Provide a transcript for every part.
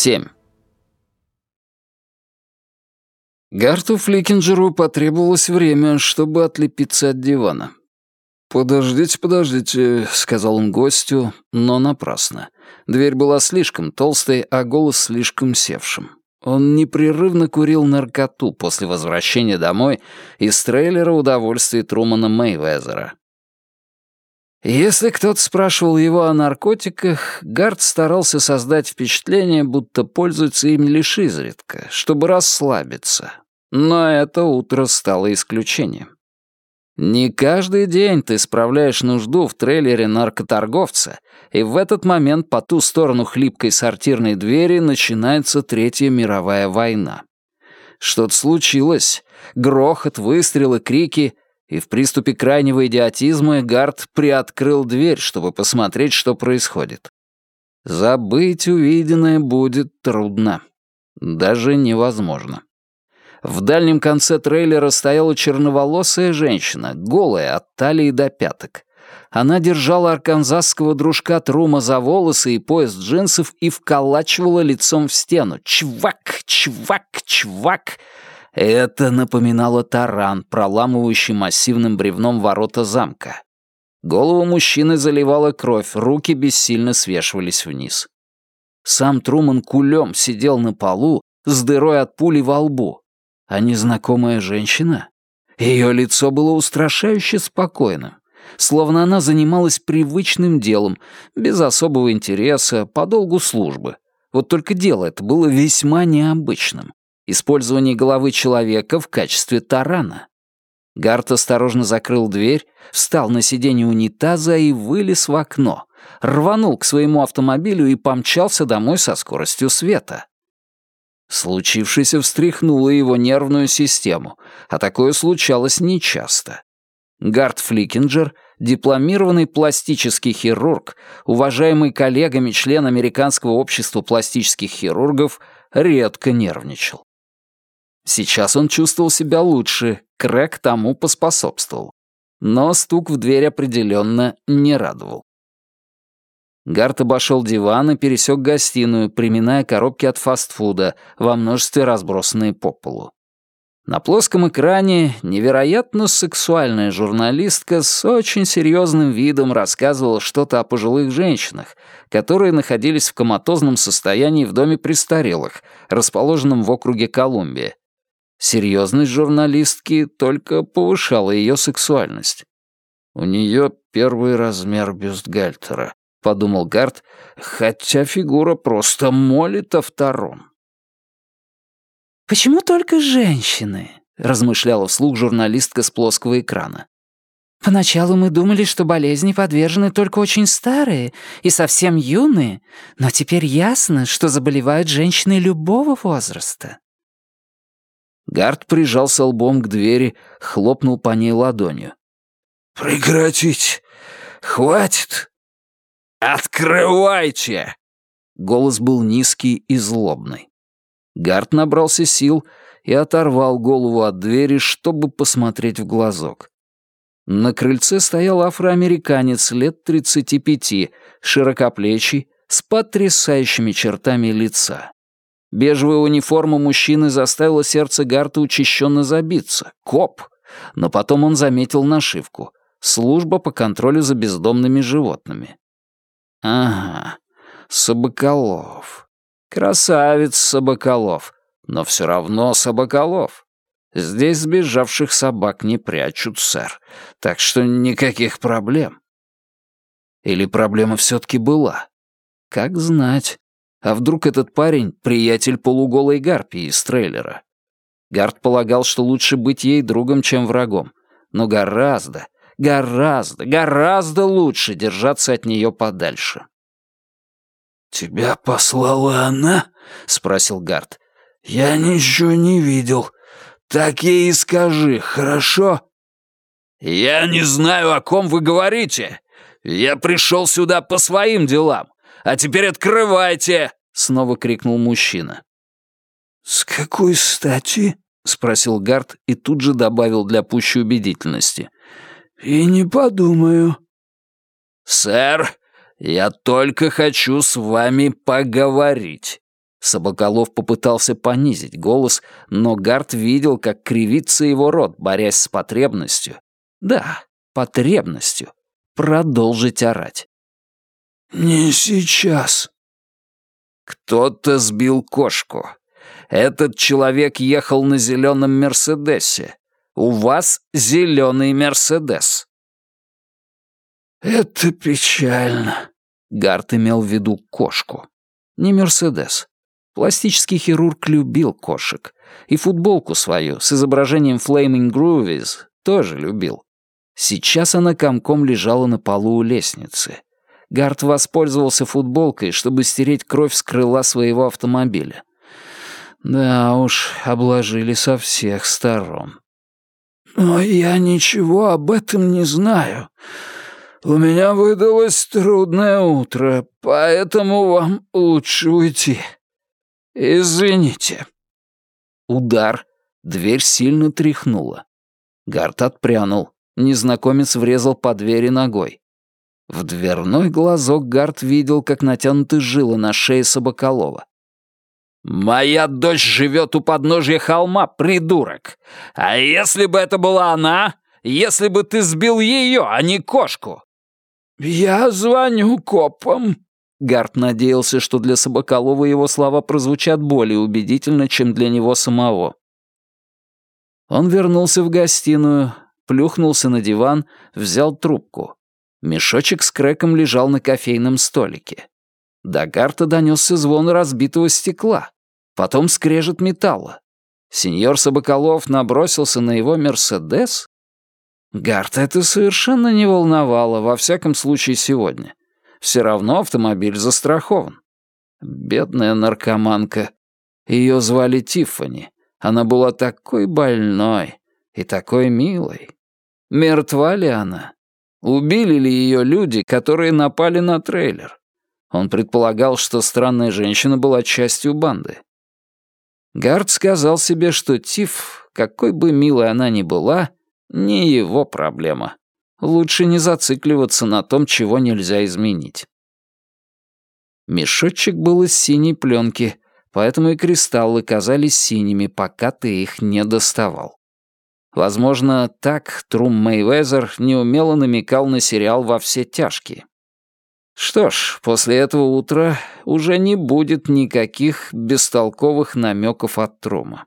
7. Гарту Фликинджеру потребовалось время, чтобы отлепиться от дивана. «Подождите, подождите», — сказал он гостю, но напрасно. Дверь была слишком толстой, а голос слишком севшим. Он непрерывно курил наркоту после возвращения домой из трейлера удовольствий Трумана Мэйвезера. Если кто-то спрашивал его о наркотиках, Гард старался создать впечатление, будто пользуется им лишь изредка, чтобы расслабиться. Но это утро стало исключением. Не каждый день ты справляешь нужду в трейлере наркоторговца, и в этот момент по ту сторону хлипкой сортирной двери начинается Третья мировая война. Что-то случилось. Грохот, выстрелы, крики. И в приступе крайнего идиотизма Гард приоткрыл дверь, чтобы посмотреть, что происходит. Забыть увиденное будет трудно. Даже невозможно. В дальнем конце трейлера стояла черноволосая женщина, голая от талии до пяток. Она держала арканзасского дружка Трума за волосы и пояс джинсов и вколачивала лицом в стену. Чвак, чвак, чвак. Это напоминало таран, проламывающий массивным бревном ворота замка. Голову мужчины заливала кровь, руки бессильно свешивались вниз. Сам Труман кулем сидел на полу с дырой от пули во лбу, а незнакомая женщина? Ее лицо было устрашающе спокойным, словно она занималась привычным делом, без особого интереса, по долгу службы. Вот только дело это было весьма необычным. Использование головы человека в качестве тарана. Гарт осторожно закрыл дверь, встал на сиденье унитаза и вылез в окно, рванул к своему автомобилю и помчался домой со скоростью света. Случившееся встряхнуло его нервную систему, а такое случалось нечасто. Гард Фликинджер, дипломированный пластический хирург, уважаемый коллегами член Американского общества пластических хирургов, редко нервничал. Сейчас он чувствовал себя лучше, Крэг тому поспособствовал. Но стук в дверь определенно не радовал. Гарт обошел диван и пересек гостиную, приминая коробки от фастфуда, во множестве разбросанные по полу. На плоском экране невероятно сексуальная журналистка с очень серьезным видом рассказывала что-то о пожилых женщинах, которые находились в коматозном состоянии в доме престарелых, расположенном в округе Колумбия. Серьезность журналистки только повышала ее сексуальность. У нее первый размер бюстгальтера, — подумал Гард, хотя фигура просто молит о втором. «Почему только женщины?» — размышляла вслух журналистка с плоского экрана. «Поначалу мы думали, что болезни подвержены только очень старые и совсем юные, но теперь ясно, что заболевают женщины любого возраста». Гард прижался лбом к двери, хлопнул по ней ладонью. «Прекратить! Хватит!» «Открывайте!» Голос был низкий и злобный. Гард набрался сил и оторвал голову от двери, чтобы посмотреть в глазок. На крыльце стоял афроамериканец лет 35, широкоплечий, с потрясающими чертами лица. Бежевая униформа мужчины заставила сердце Гарта учащенно забиться. Коп! Но потом он заметил нашивку. Служба по контролю за бездомными животными. Ага, Собаколов. Красавец Собаколов. Но все равно Собаколов. Здесь сбежавших собак не прячут, сэр. Так что никаких проблем. Или проблема все-таки была? Как знать. А вдруг этот парень — приятель полуголой гарпии из трейлера? Гард полагал, что лучше быть ей другом, чем врагом. Но гораздо, Гораздо, гораздо лучше держаться от нее подальше. «Тебя послала она?» — спросил Гард. «Я ничего не видел. Так ей и скажи, хорошо?» «Я не знаю, о ком вы говорите. Я пришел сюда по своим делам. А теперь открывайте!» — снова крикнул мужчина. «С какой стати?» — спросил Гард и тут же добавил для пущей убедительности. «И не подумаю». «Сэр, я только хочу с вами поговорить». Собаколов попытался понизить голос, но Гард видел, как кривится его рот, борясь с потребностью. Да, потребностью. Продолжить орать. «Не сейчас». Кто-то сбил кошку. Этот человек ехал на зеленом Мерседесе. У вас зеленый Мерседес. Это печально. Гарт имел в виду кошку. Не Мерседес. Пластический хирург любил кошек. И футболку свою с изображением Flaming Groovies тоже любил. Сейчас она комком лежала на полу у лестницы. Гарт воспользовался футболкой, чтобы стереть кровь с крыла своего автомобиля. Да уж, обложили со всех сторон. «Но я ничего об этом не знаю. У меня выдалось трудное утро, поэтому вам лучше уйти. Извините». Удар. Дверь сильно тряхнула. Гарт отпрянул. Незнакомец врезал по двери ногой. В дверной глазок Гарт видел, как натянуты жилы на шее Собаколова. «Моя дочь живет у подножья холма, придурок! А если бы это была она? Если бы ты сбил ее, а не кошку?» «Я звоню копам». Гарт надеялся, что для Собаколова его слова прозвучат более убедительно, чем для него самого. Он вернулся в гостиную, плюхнулся на диван, взял трубку. Мешочек с крэком лежал на кофейном столике. До Гарта донесся звон разбитого стекла, потом скрежет металла. Сеньор Собаколов набросился на его «Мерседес»? Гарта это совершенно не волновало, во всяком случае сегодня. Все равно автомобиль застрахован. Бедная наркоманка. Ее звали Тиффани. Она была такой больной и такой милой. Мертва ли она? Убили ли ее люди, которые напали на трейлер? Он предполагал, что странная женщина была частью банды. Гард сказал себе, что Тиф, какой бы милой она ни была, не его проблема. Лучше не зацикливаться на том, чего нельзя изменить. Мешочек был из синей пленки, поэтому и кристаллы казались синими, пока ты их не доставал. Возможно, так Трум Мейвезер неумело намекал на сериал «Во все тяжкие». Что ж, после этого утра уже не будет никаких бестолковых намеков от Трума.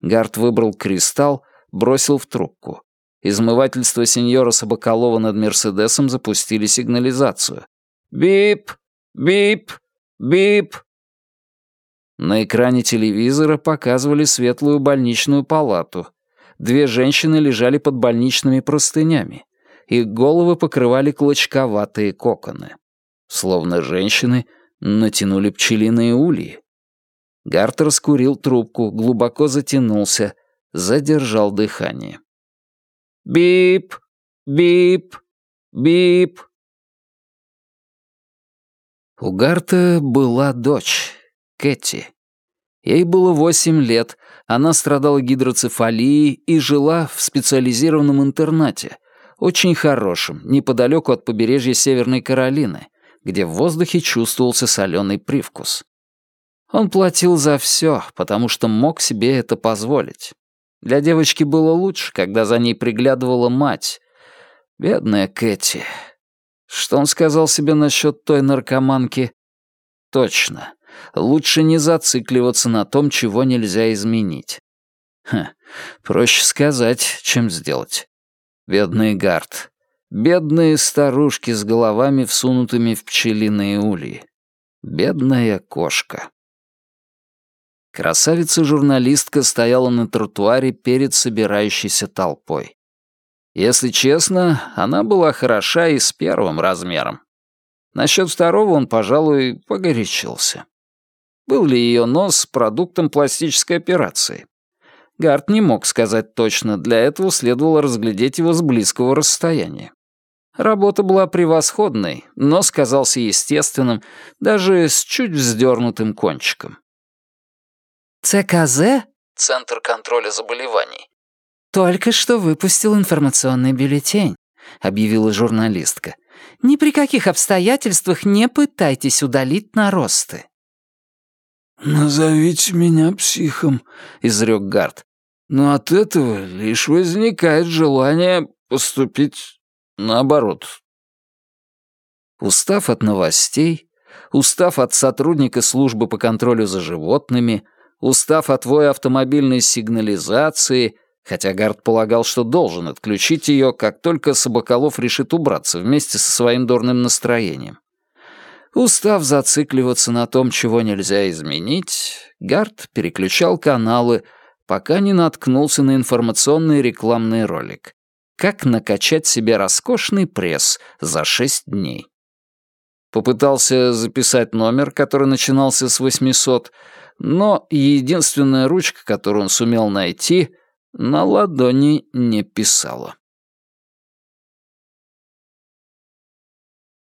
Гард выбрал кристалл, бросил в трубку. Измывательство сеньора Собаколова над Мерседесом запустили сигнализацию. «Бип! Бип! Бип!» На экране телевизора показывали светлую больничную палату. Две женщины лежали под больничными простынями. Их головы покрывали клочковатые коконы. Словно женщины натянули пчелиные ульи. Гарт раскурил трубку, глубоко затянулся, задержал дыхание. «Бип! Бип! Бип!» У Гарта была дочь, Кэти. Ей было восемь лет, она страдала гидроцефалией и жила в специализированном интернате, очень хорошим, неподалеку от побережья Северной Каролины, где в воздухе чувствовался соленый привкус. Он платил за все, потому что мог себе это позволить. Для девочки было лучше, когда за ней приглядывала мать. Бедная Кэти. Что он сказал себе насчет той наркоманки? Точно. Лучше не зацикливаться на том, чего нельзя изменить. Ха, проще сказать, чем сделать. Бедный Гард. Бедные старушки с головами, всунутыми в пчелиные ульи. Бедная кошка. Красавица-журналистка стояла на тротуаре перед собирающейся толпой. Если честно, она была хороша и с первым размером. Насчет второго он, пожалуй, погорячился. Был ли ее нос продуктом пластической операции? Гарт не мог сказать точно, для этого следовало разглядеть его с близкого расстояния. Работа была превосходной, но сказался естественным, даже с чуть вздернутым кончиком. ЦКЗ, Центр контроля заболеваний, только что выпустил информационный бюллетень, объявила журналистка. Ни при каких обстоятельствах не пытайтесь удалить наросты. «Назовите меня психом», — изрек Гард. «Но от этого лишь возникает желание поступить наоборот». Устав от новостей, устав от сотрудника службы по контролю за животными, устав от воя автомобильной сигнализации, хотя Гард полагал, что должен отключить ее, как только Собаколов решит убраться вместе со своим дурным настроением. Устав зацикливаться на том, чего нельзя изменить, Гард переключал каналы, пока не наткнулся на информационный рекламный ролик. Как накачать себе роскошный пресс за шесть дней. Попытался записать номер, который начинался с 800, но единственная ручка, которую он сумел найти, на ладони не писала.